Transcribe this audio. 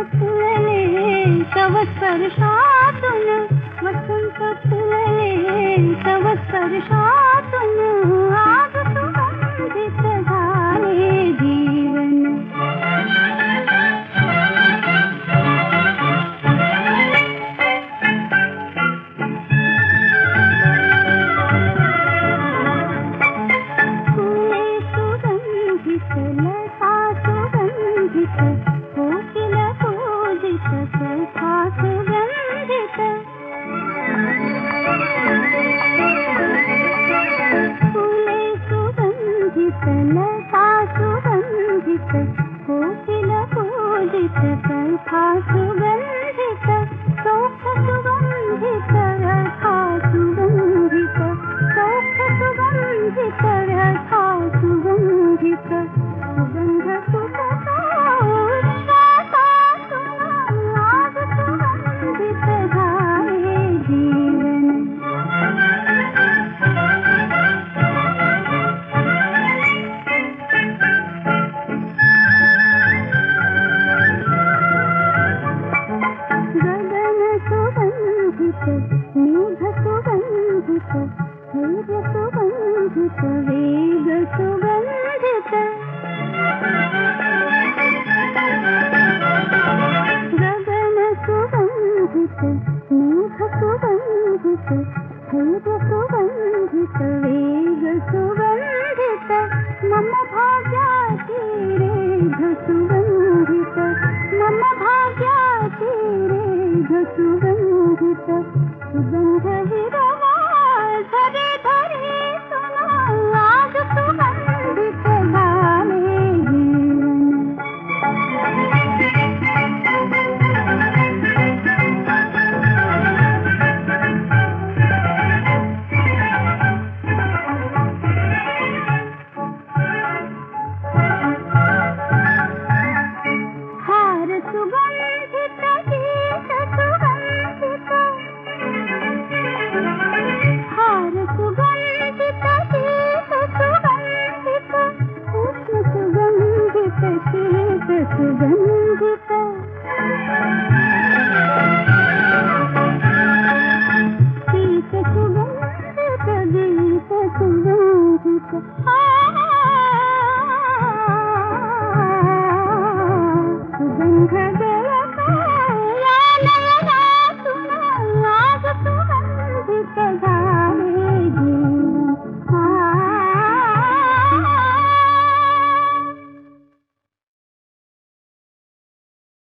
सपने तव स्पर्शातुन वसंत सपने तव स्पर्शा सुगंधित सुगंधित सुगन्धित वेद सुगन्धित गगन सुगन्धित मेघ सुगन्धित धैर्य सुगन्धित वेग सुगन्धित मम भाग्यातिरेघ सुगन्धित मम भाग्यातिरेघ सुगन्धित सुगन्ध सुगंध का